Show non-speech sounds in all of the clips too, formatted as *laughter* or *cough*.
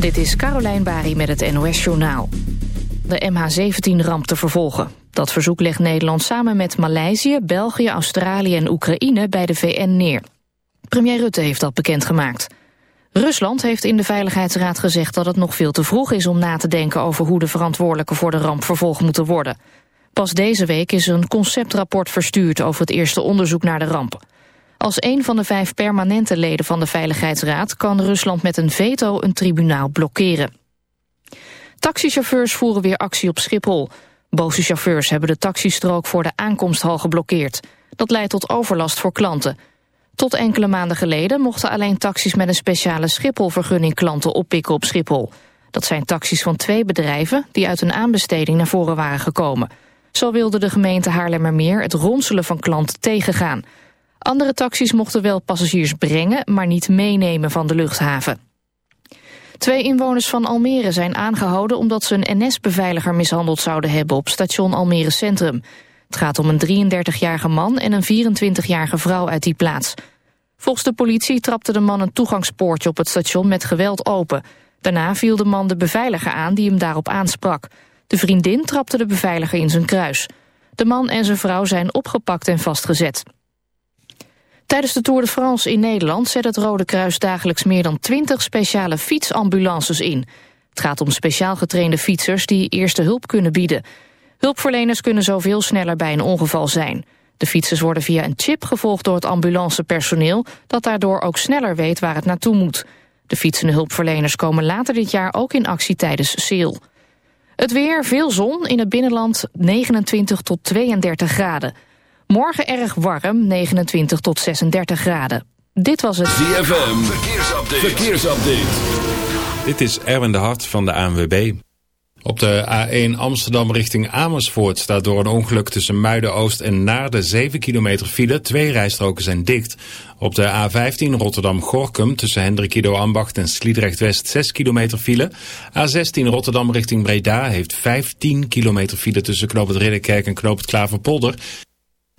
Dit is Carolijn Bari met het NOS Journaal. De MH17-ramp te vervolgen. Dat verzoek legt Nederland samen met Maleisië, België, Australië en Oekraïne bij de VN neer. Premier Rutte heeft dat bekendgemaakt. Rusland heeft in de Veiligheidsraad gezegd dat het nog veel te vroeg is om na te denken over hoe de verantwoordelijken voor de ramp vervolgd moeten worden. Pas deze week is een conceptrapport verstuurd over het eerste onderzoek naar de ramp. Als een van de vijf permanente leden van de Veiligheidsraad... kan Rusland met een veto een tribunaal blokkeren. Taxichauffeurs voeren weer actie op Schiphol. Boze chauffeurs hebben de taxistrook voor de aankomsthal geblokkeerd. Dat leidt tot overlast voor klanten. Tot enkele maanden geleden mochten alleen taxis met een speciale Schiphol-vergunning klanten oppikken op Schiphol. Dat zijn taxis van twee bedrijven die uit een aanbesteding naar voren waren gekomen. Zo wilde de gemeente Haarlemmermeer het ronselen van klanten tegengaan. Andere taxis mochten wel passagiers brengen, maar niet meenemen van de luchthaven. Twee inwoners van Almere zijn aangehouden omdat ze een NS-beveiliger mishandeld zouden hebben op station Almere Centrum. Het gaat om een 33-jarige man en een 24-jarige vrouw uit die plaats. Volgens de politie trapte de man een toegangspoortje op het station met geweld open. Daarna viel de man de beveiliger aan die hem daarop aansprak. De vriendin trapte de beveiliger in zijn kruis. De man en zijn vrouw zijn opgepakt en vastgezet. Tijdens de Tour de France in Nederland zet het Rode Kruis dagelijks meer dan 20 speciale fietsambulances in. Het gaat om speciaal getrainde fietsers die eerste hulp kunnen bieden. Hulpverleners kunnen zoveel sneller bij een ongeval zijn. De fietsers worden via een chip gevolgd door het ambulancepersoneel... dat daardoor ook sneller weet waar het naartoe moet. De fietsende hulpverleners komen later dit jaar ook in actie tijdens SEAL. Het weer, veel zon, in het binnenland 29 tot 32 graden. Morgen erg warm, 29 tot 36 graden. Dit was het ZFM, verkeersupdate. verkeersupdate. Dit is Erwin de Hart van de ANWB. Op de A1 Amsterdam richting Amersfoort staat door een ongeluk tussen Muiden-Oost en Naarden 7 kilometer file. Twee rijstroken zijn dicht. Op de A15 Rotterdam-Gorkum tussen Hendrikido Ambacht en Sliedrecht-West 6 kilometer file. A16 Rotterdam richting Breda heeft 15 kilometer file tussen Knoop het Ridderkerk en Knoop het Klaverpolder.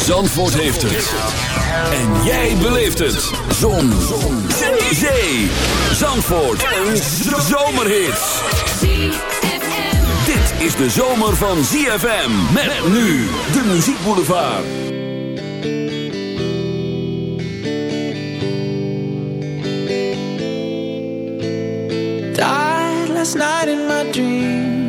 Zandvoort heeft het. En jij beleeft het. Zon. Zon. Zee. Zandvoort. Een zomerhit. Dit is de zomer van ZFM. Met nu de muziekboulevard. Died last night in my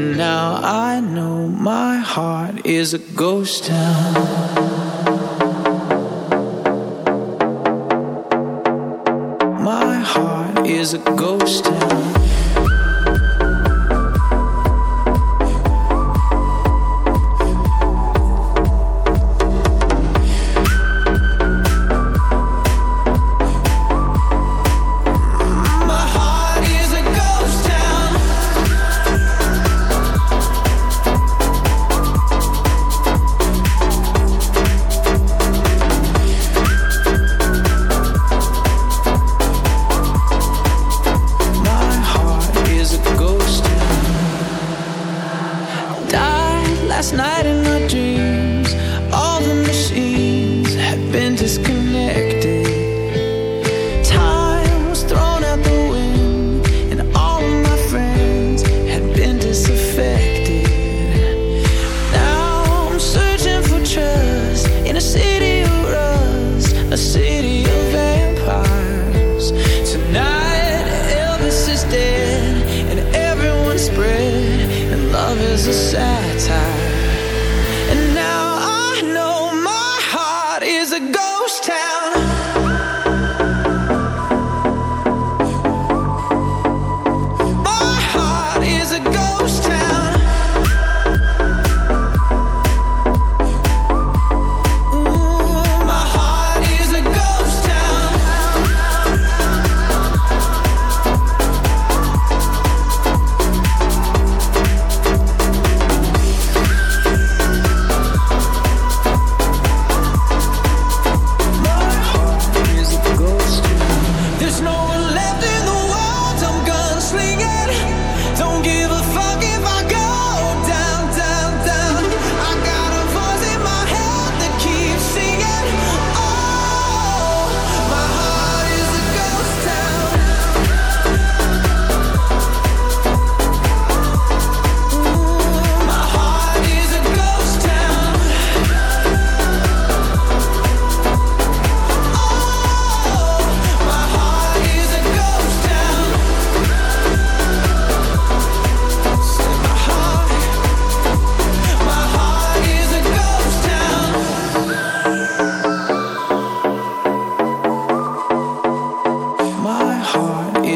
And now I know my heart is a ghost town. last night in my dreams. All the machines had been disconnected. Time was thrown out the wind And all of my friends had been disaffected. Now I'm searching for trust In a city of rust A city of vampires. Tonight Elvis is dead And everyone's spread And love is a sad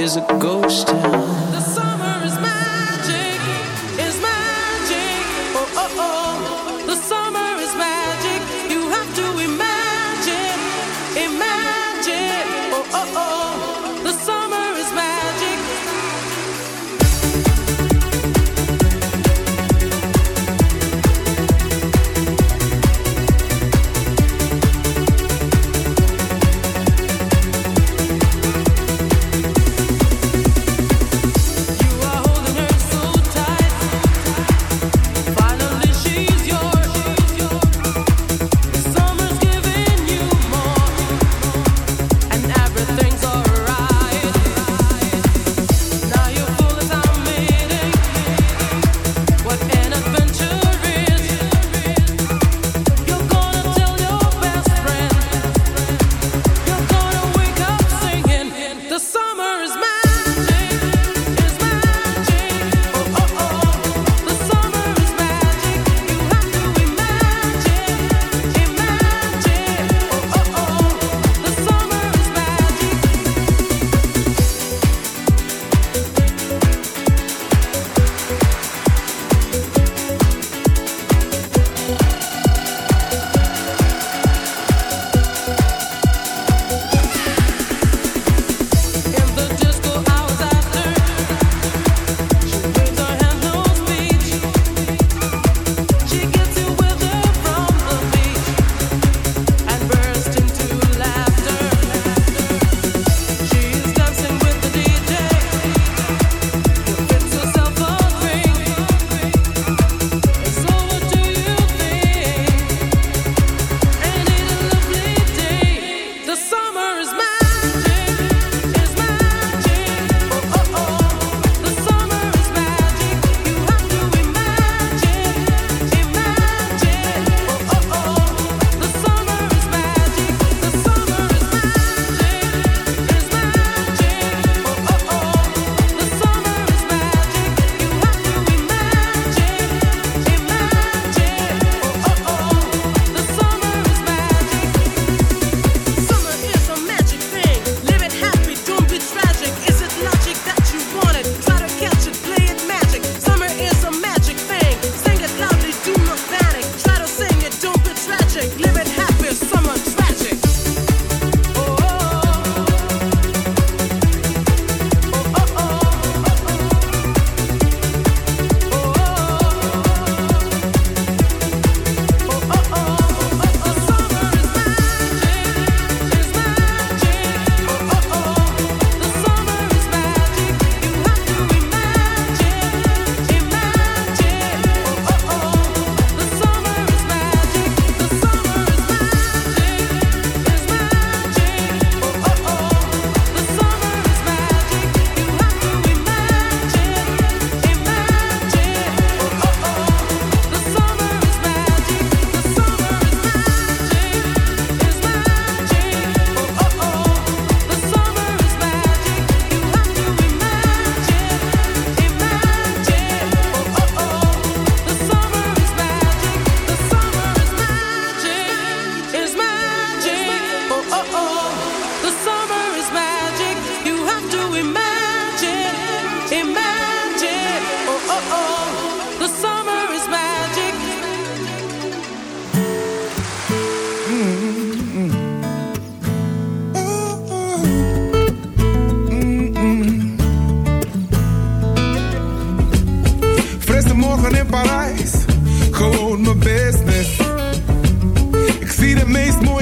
is a ghost town.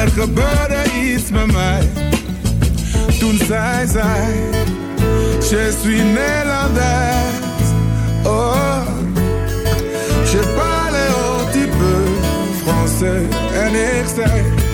er gebeurde iets met mij. Toen zei zij, je suis Nederlands. Oh, je parle un petit peu français. En ik.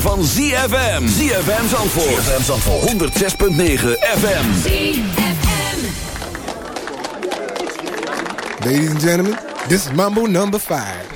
van ZFM. ZFM Zandvoort. ZFM Zandvoort. 106.9 FM. ZFM. Ladies and gentlemen, this is Mambo number 5.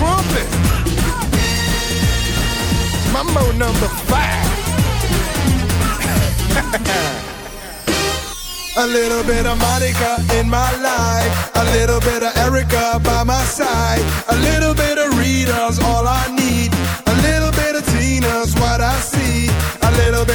Trumpet. Mambo number five. *laughs* A little bit of Monica in my life. A little bit of Erica by my side. A little bit of Rita's all I need.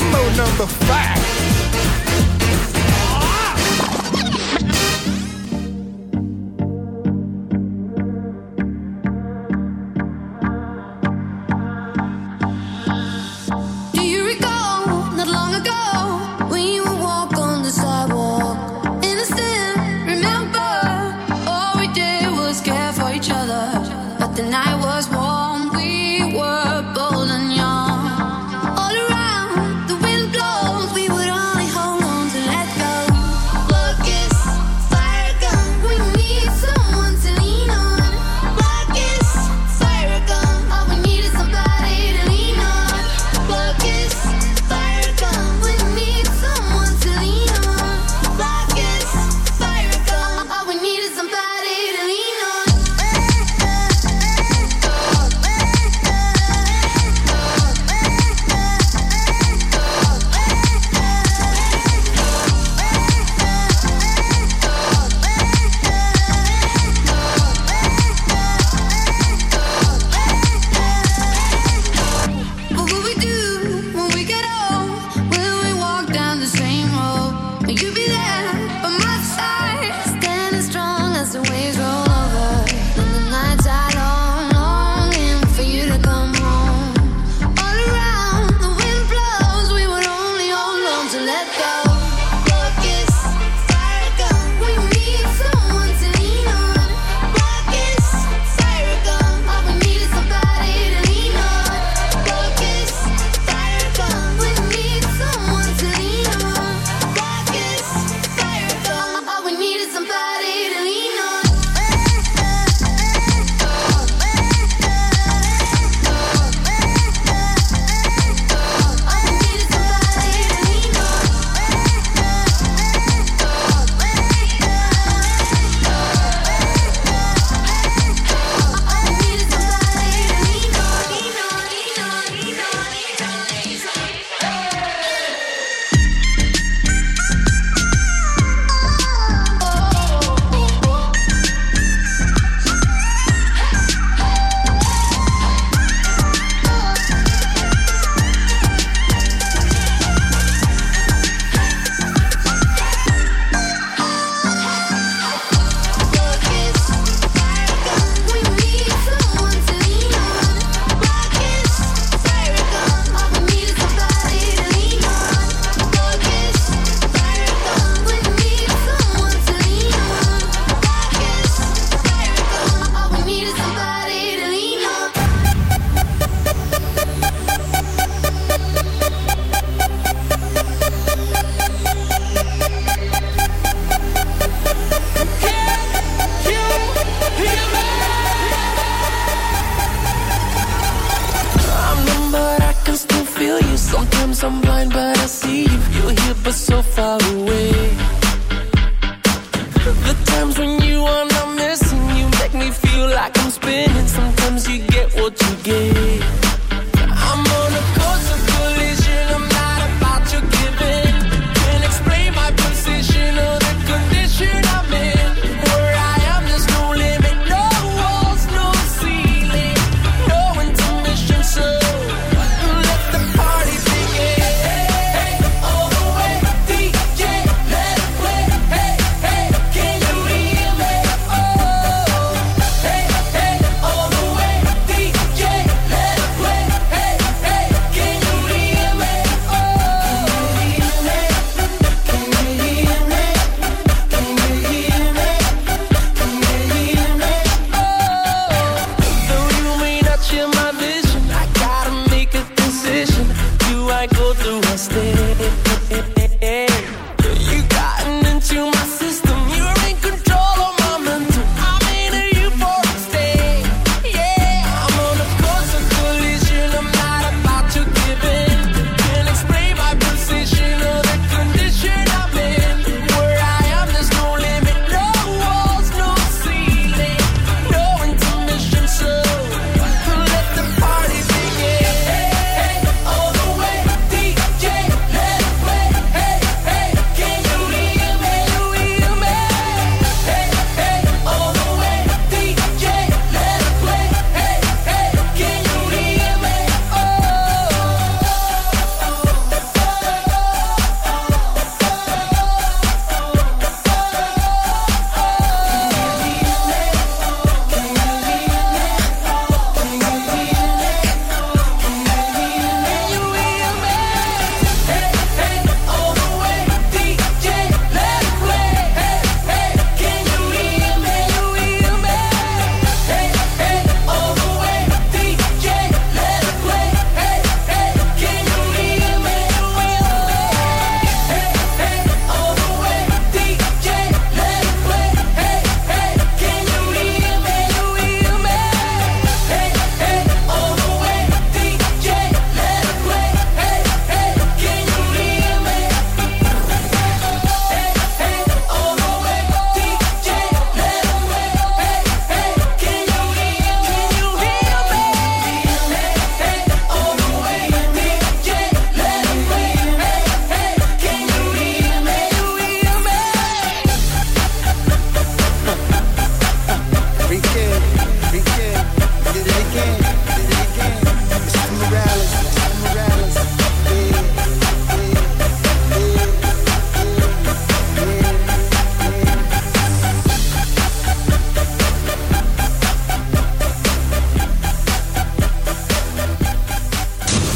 Number five.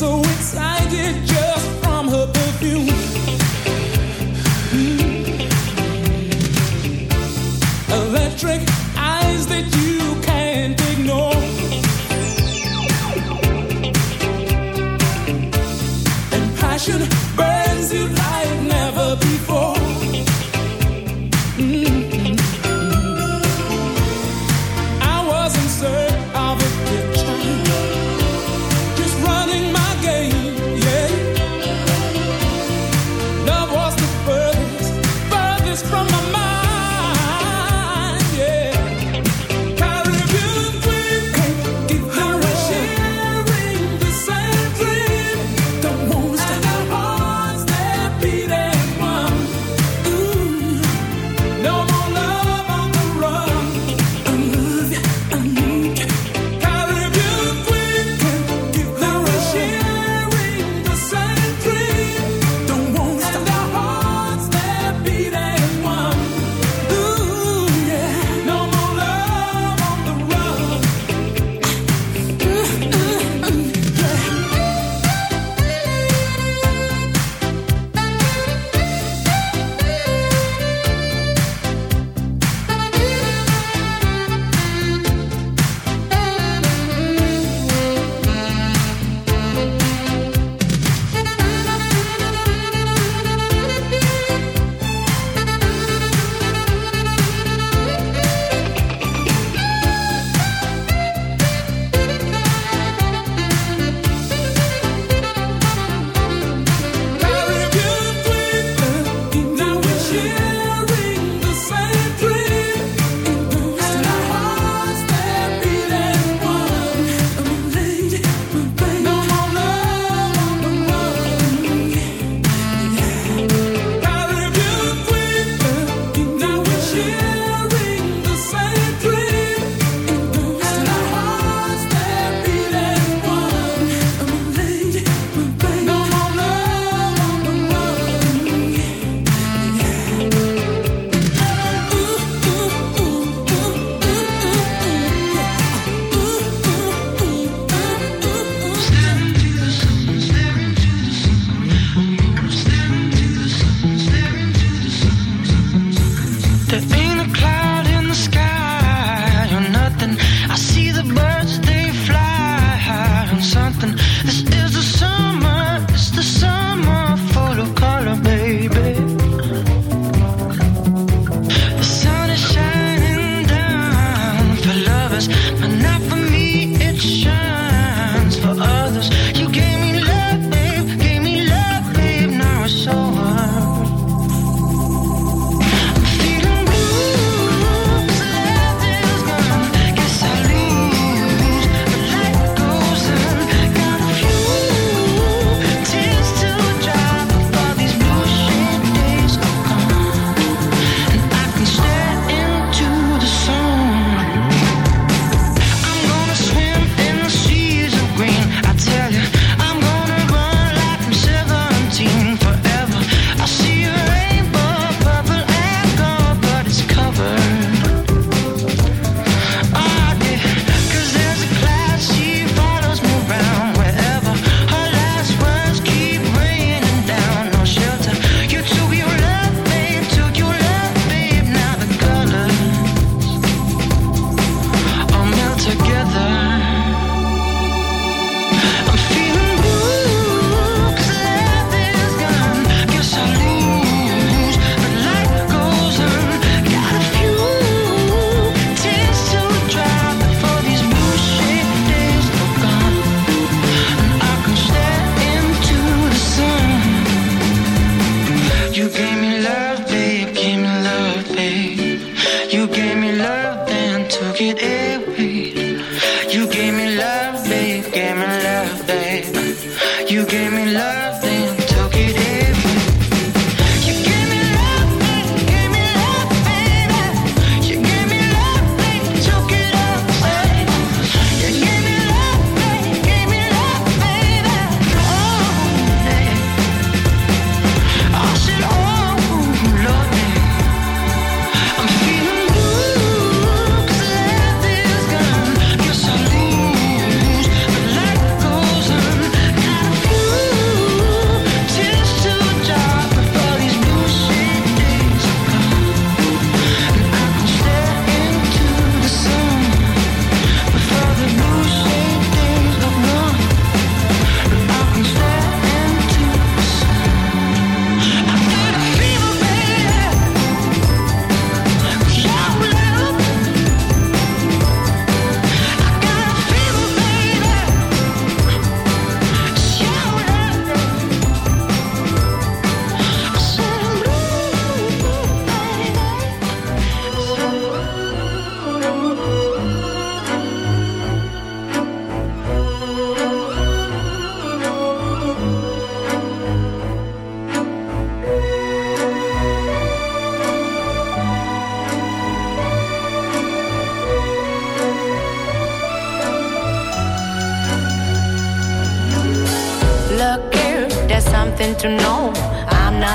So excited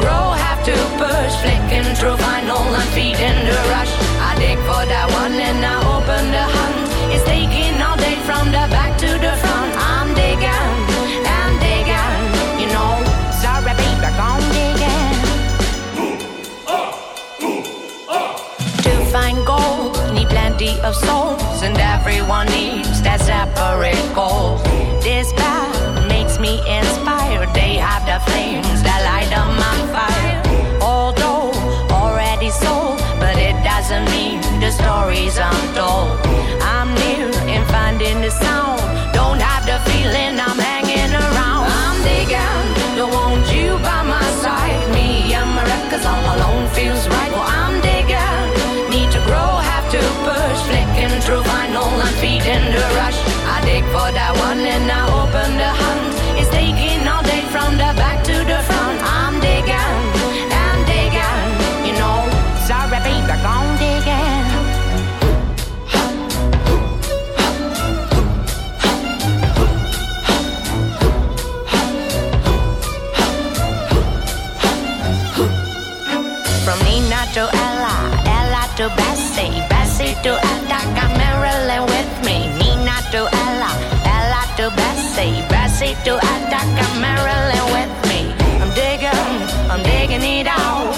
grow, have to push. Flicking through vinyl and feeding the rush. I dig for that one and I open the hunt. It's taking all day from the back to the front. I'm digging, I'm digging, you know. Sorry, baby, I'm digging. To find gold, need plenty of souls, and everyone needs that separate goal. This path me inspired. They have the flames that light up my fire. Although already sold, but it doesn't mean the stories untold. I'm near in finding the sound. Don't have the feeling I'm hanging around. I'm digging, don't want you by my side. Me and my records all alone feels right. Well, I'm digging, to Bessie, to Attica, Marilyn with me. I'm digging, I'm digging it out.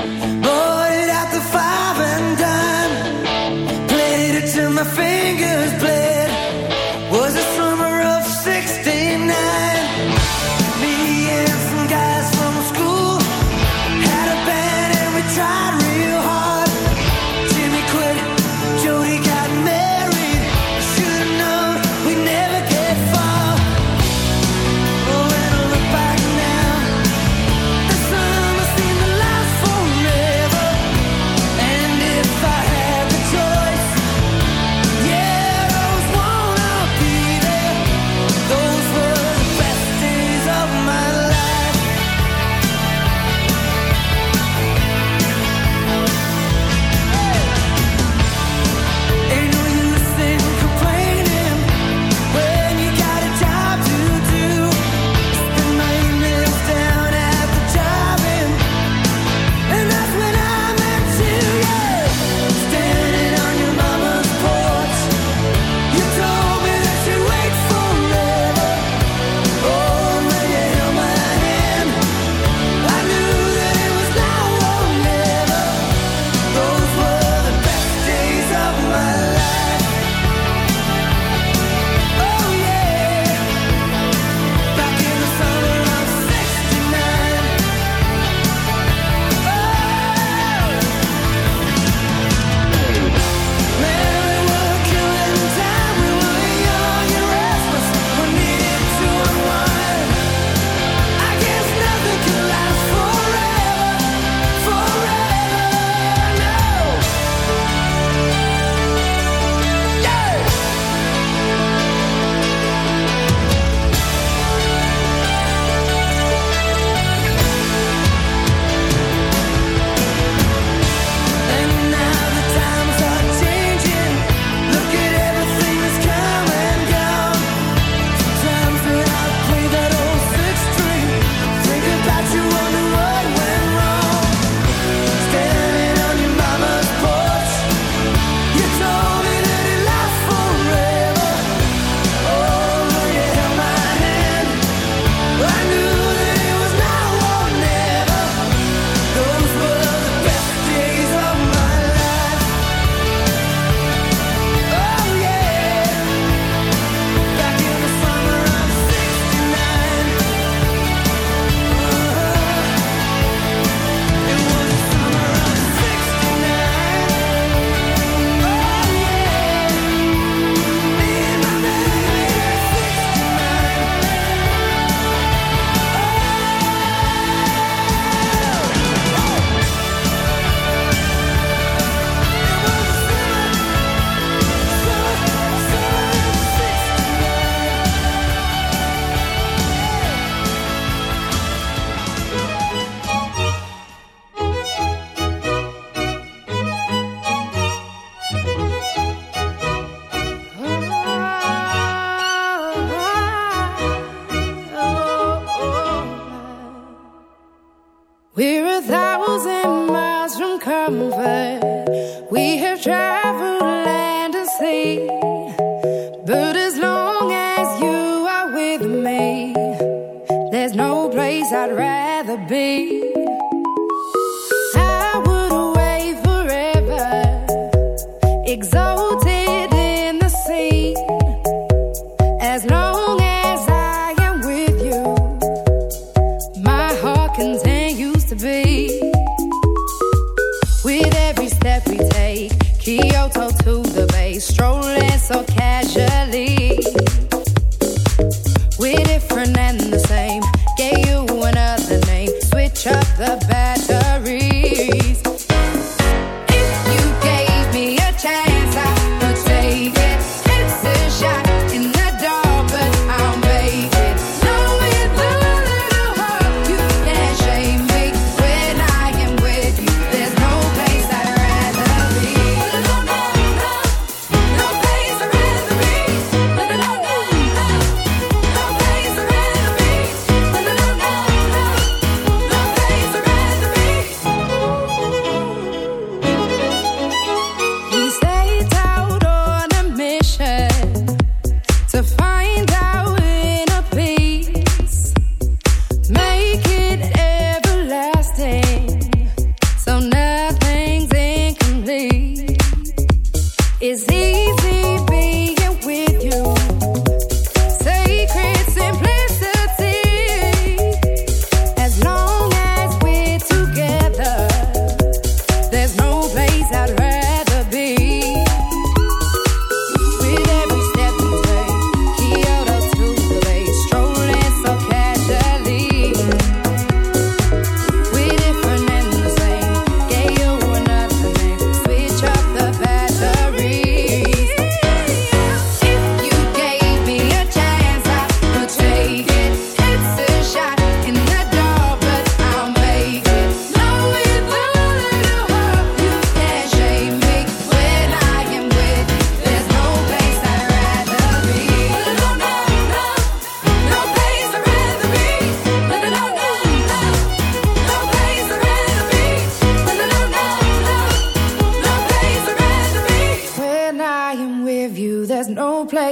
With every step we take, Kyoto to the bay, strolling so casually.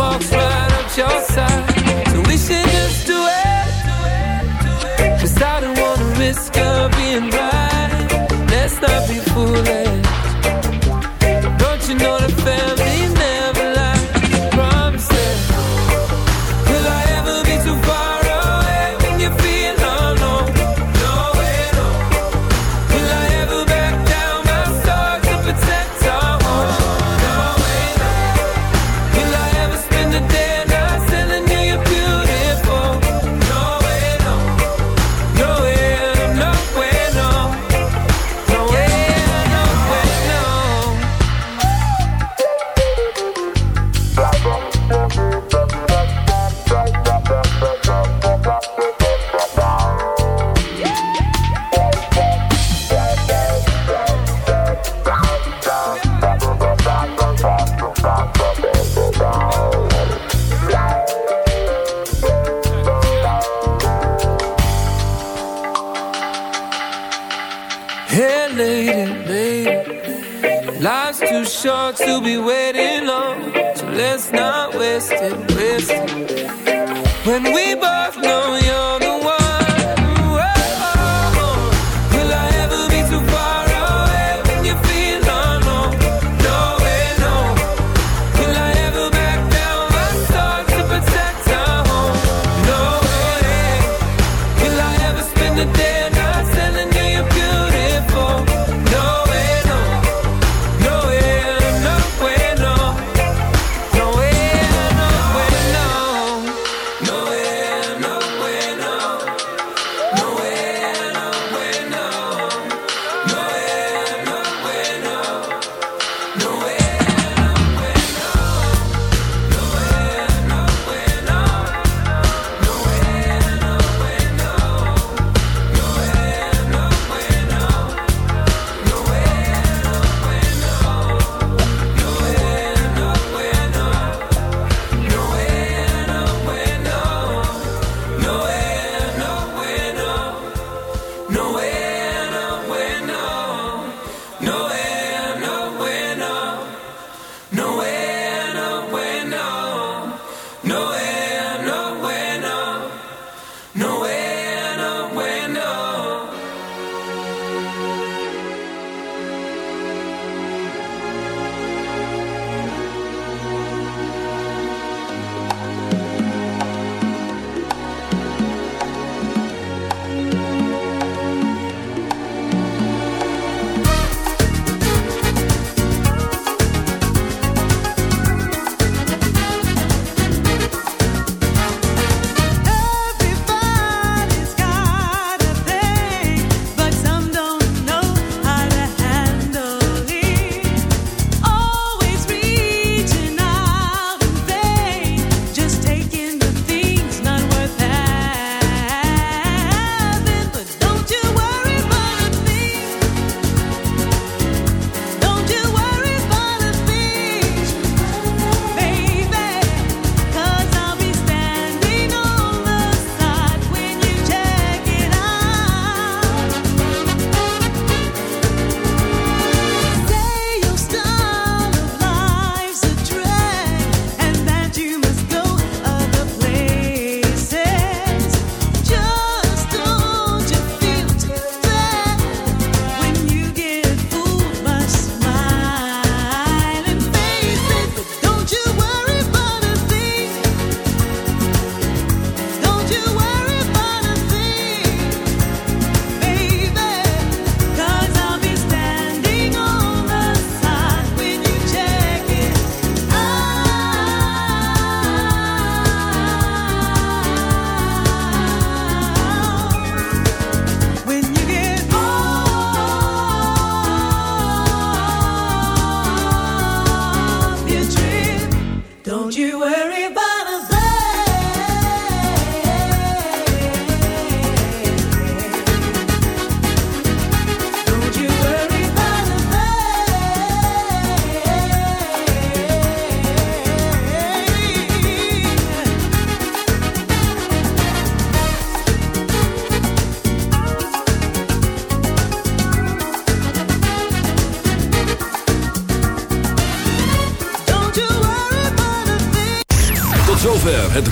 walks right up your side. So we should just do it. Cause I don't wanna risk of being right. Let's not be foolish.